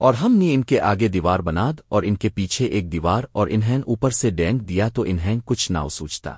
اور ہم نے ان کے آگے دیوار بناد اور ان کے پیچھے ایک دیوار اور انہیں اوپر سے ڈینگ دیا تو انہیں کچھ نہ سوچتا۔